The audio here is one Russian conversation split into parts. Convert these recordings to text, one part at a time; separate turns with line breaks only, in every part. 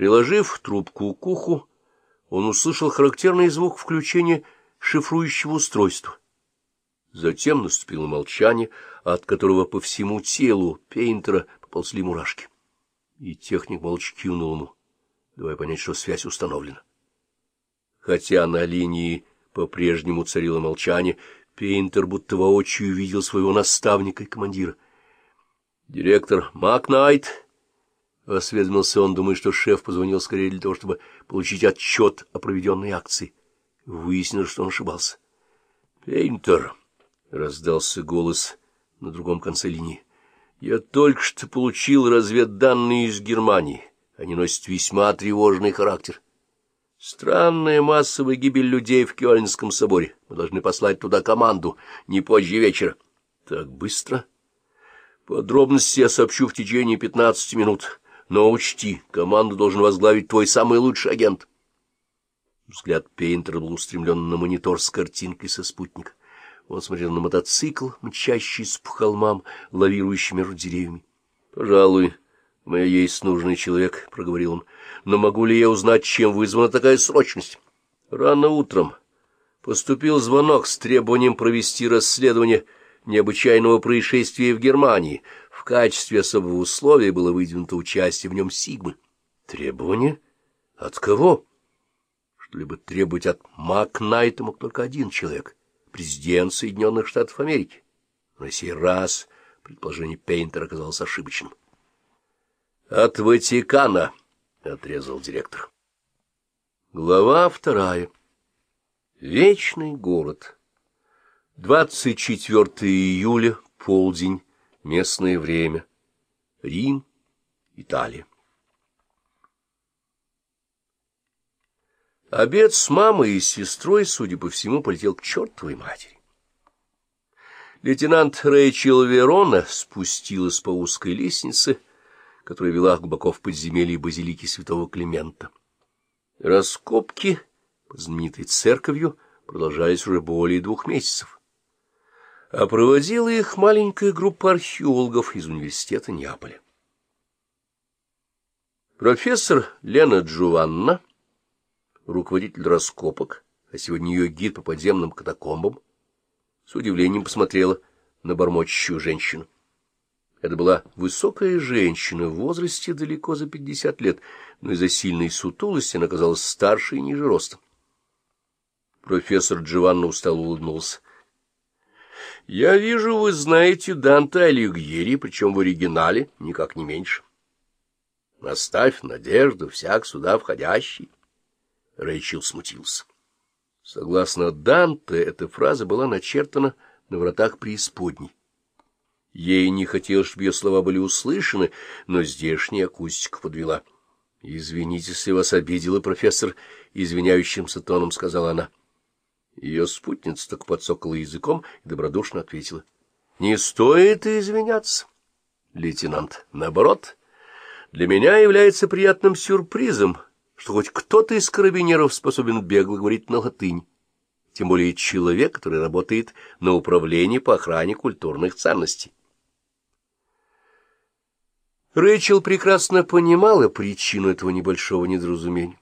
Приложив трубку к уху, он услышал характерный звук включения шифрующего устройства. Затем наступило молчание, от которого по всему телу Пейнтера поползли мурашки. И техник молча кивнул ему, давая понять, что связь установлена. Хотя на линии по-прежнему царило молчание, Пейнтер будто воочию видел своего наставника и командира. Директор Макнайт, — осведомился он, думая, что шеф позвонил скорее для того, чтобы получить отчет о проведенной акции. Выяснилось, что он ошибался. — Пейнтер, — раздался голос на другом конце линии, — я только что получил разведданные из Германии. Они носят весьма тревожный характер. Странная массовая гибель людей в Кёльнском соборе. Мы должны послать туда команду не позже вечера. — Так быстро? — Подробности я сообщу в течение пятнадцати минут. Но учти, команду должен возглавить твой самый лучший агент. Взгляд Пейнтера был устремлен на монитор с картинкой со спутника. Он смотрел на мотоцикл, мчащийся по холмам, лавирующий между деревьями. — Пожалуй, у есть нужный человек, — проговорил он. — Но могу ли я узнать, чем вызвана такая срочность? Рано утром поступил звонок с требованием провести расследование — необычайного происшествия в Германии. Качестве особого условия было выдвинуто участие в нем Сигмы. Требование? От кого? Что-либо требовать от Макнайта мог только один человек — президент Соединенных Штатов Америки. На сей раз предположение Пейнтера оказалось ошибочным. — От Ватикана, — отрезал директор. Глава вторая. Вечный город. 24 июля, полдень, местное время. Рим, Италия. Обед с мамой и сестрой, судя по всему, полетел к чертовой матери. Лейтенант Рэйчел Верона спустилась по узкой лестнице, которая вела глубоко в подземелье базилики святого Климента. Раскопки под знаменитой церковью продолжались уже более двух месяцев а проводила их маленькая группа археологов из университета Неаполя. Профессор Лена Джованна, руководитель раскопок, а сегодня ее гид по подземным катакомбам, с удивлением посмотрела на бормочущую женщину. Это была высокая женщина в возрасте далеко за пятьдесят лет, но из-за сильной сутулости она казалась старше и ниже ростом. Профессор Джованна устало улыбнулся. Я вижу, вы знаете Данте Алигьери, причем в оригинале никак не меньше. Наставь надежду всяк сюда входящий. Рэйчел смутился. Согласно Данте, эта фраза была начертана на вратах преисподней. Ей не хотелось, чтобы ее слова были услышаны, но здешняя акустика подвела. — Извините, если вас обидела, профессор, — извиняющимся тоном сказала она. — ее спутница так подсокала языком и добродушно ответила. — Не стоит извиняться, лейтенант. Наоборот, для меня является приятным сюрпризом, что хоть кто-то из карабинеров способен бегло говорить на латынь, тем более человек, который работает на управлении по охране культурных ценностей. Рэйчел прекрасно понимала причину этого небольшого недоразумения.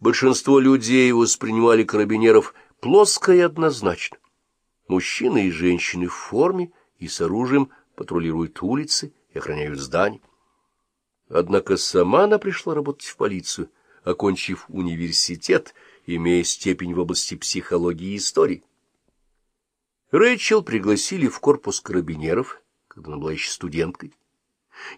Большинство людей воспринимали карабинеров плоско и однозначно. Мужчины и женщины в форме и с оружием патрулируют улицы и охраняют здания. Однако сама она пришла работать в полицию, окончив университет, имея степень в области психологии и истории. Рэйчел пригласили в корпус карабинеров, когда она была еще студенткой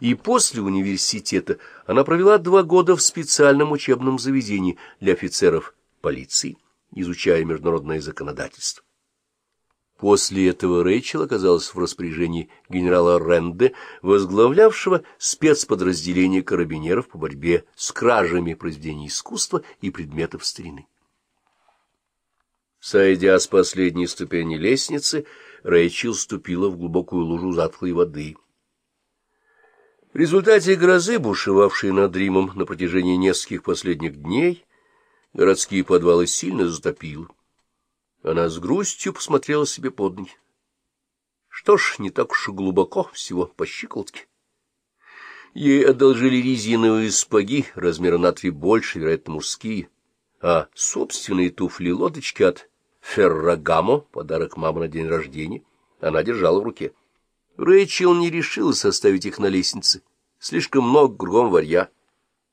и после университета она провела два года в специальном учебном заведении для офицеров полиции, изучая международное законодательство. После этого Рэйчел оказалась в распоряжении генерала Ренде, возглавлявшего спецподразделение карабинеров по борьбе с кражами произведений искусства и предметов старины. Сойдя с последней ступени лестницы, Рэйчел ступила в глубокую лужу затхлой воды — в результате грозы, бушевавшей над Римом на протяжении нескольких последних дней, городские подвалы сильно затопило. Она с грустью посмотрела себе под ноги. Что ж, не так уж и глубоко, всего по щиколотке. Ей одолжили резиновые спаги, размера на три больше, вероятно, мужские, а собственные туфли-лодочки от Феррагамо, подарок мамы на день рождения, она держала в руке. Рэйчел не решила составить их на лестнице. Слишком много кругом варья.